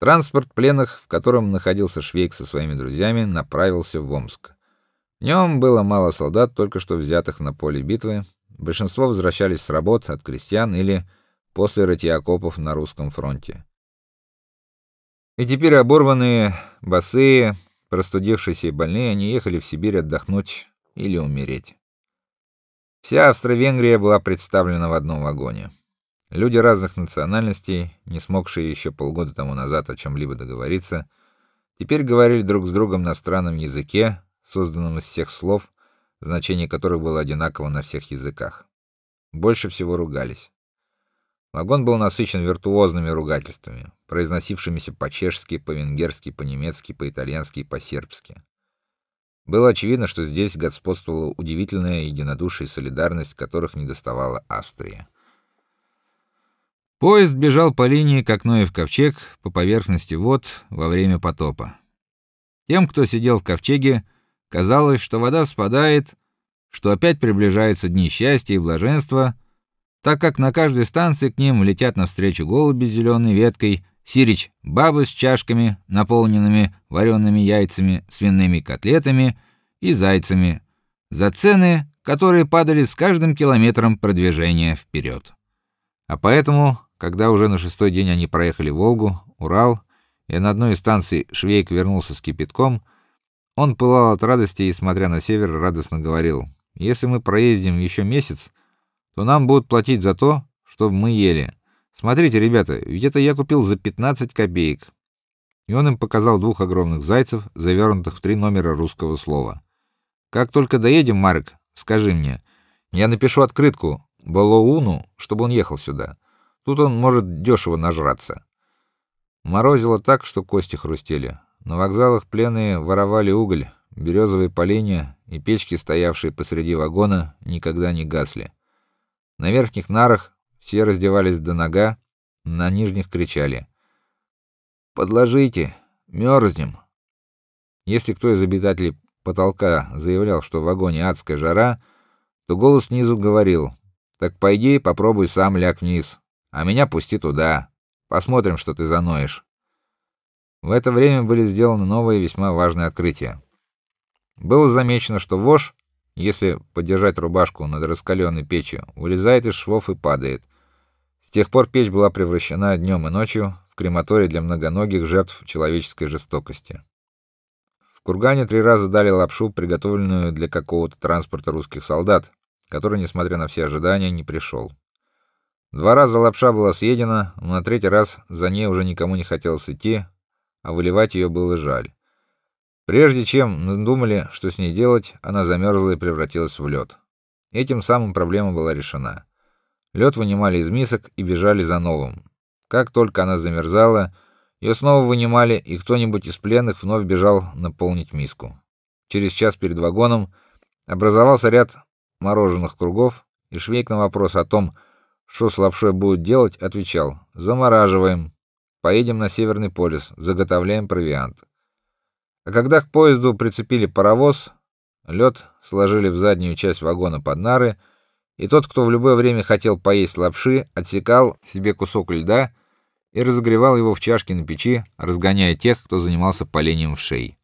Транспорт пленных, в котором находился Швейк со своими друзьями, направился в Омск. В нем было мало солдат, только что взятых на поле битвы. Большинство возвращались с работ от крестьян или после рытья окопов на русском фронте. И теперь оборванные, босые, простудившиеся и больные, они ехали в Сибирь отдохнуть или умереть. Вся Австро-Венгрия была представлена в одном вагоне. Люди разных национальностей, не смогшие еще полгода тому назад о чем либо договориться, теперь говорили друг с другом на странном языке, созданном из всех слов, значение которых было одинаково на всех языках. Больше всего ругались. Вагон был насыщен виртуозными ругательствами, произносившимися по-чешски, по-венгерски, по-немецки, по-итальянски и по-сербски. Было очевидно, что здесь господствовала удивительная единодушие и солидарность, которых недоставало Австрии. Поезд бежал по линии, как Ноев ковчег, по поверхности вод во время потопа. Тем, кто сидел в ковчеге, казалось, что вода спадает, что опять приближаются дни счастья и блаженства, так как на каждой станции к ним летят навстречу голуби с зеленой веткой, сирич бабы с чашками, наполненными вареными яйцами, свиными котлетами и зайцами, за цены, которые падали с каждым километром продвижения вперед. А поэтому когда уже на шестой день они проехали Волгу, Урал, и на одной из станций Швейк вернулся с кипятком, он пылал от радости и, смотря на север, радостно говорил: "Если мы проездим еще месяц, то нам будут платить за то, чтобы мы ели. Смотрите, ребята, ведь это я купил за 15 копеек". И он им показал двух огромных зайцев, завернутых в три номера русского слова. Как только доедем, Марк, скажи мне. Я напишу открытку Балоуну, чтобы он ехал сюда. Тут он может дешево нажраться. Морозило так, что кости хрустели. На вокзалах пленные воровали уголь, березовые поленья и печки, стоявшие посреди вагона, никогда не гасли. На верхних нарах все раздевались до нога, на нижних кричали: "Подложите, мерзнем!" Если кто из обитателей потолка заявлял, что в вагоне адская жара, то голос снизу говорил: "Так пойди, попробуй сам ляг вниз" а меня пусти туда. Посмотрим, что ты заноешь. В это время были сделаны новые весьма важные открытия. Было замечено, что вож, если подержать рубашку над раскаленной печью, вылезает из швов и падает. С тех пор печь была превращена днем и ночью в крематорий для многоногих жертв человеческой жестокости. В Кургане три раза дали лапшу, приготовленную для какого-то транспорта русских солдат, который, несмотря на все ожидания, не пришел. Два раза лапша была съедена, но на третий раз за ней уже никому не хотелось идти, а выливать ее было жаль. Прежде чем думали, что с ней делать, она замерзла и превратилась в лед. Этим самым проблема была решена. Лед вынимали из мисок и бежали за новым. Как только она замерзала, ее снова вынимали, и кто-нибудь из пленных вновь бежал наполнить миску. Через час перед вагоном образовался ряд мороженых кругов, и Швейк на вопрос о том, что с лапшой будут делать, отвечал: "Замораживаем. Поедем на Северный полюс, заготовляем провиант". А когда к поезду прицепили паровоз, лед сложили в заднюю часть вагона под нары, и тот, кто в любое время хотел поесть лапши, отсекал себе кусок льда и разогревал его в чашке на печи, разгоняя тех, кто занимался палением в шее.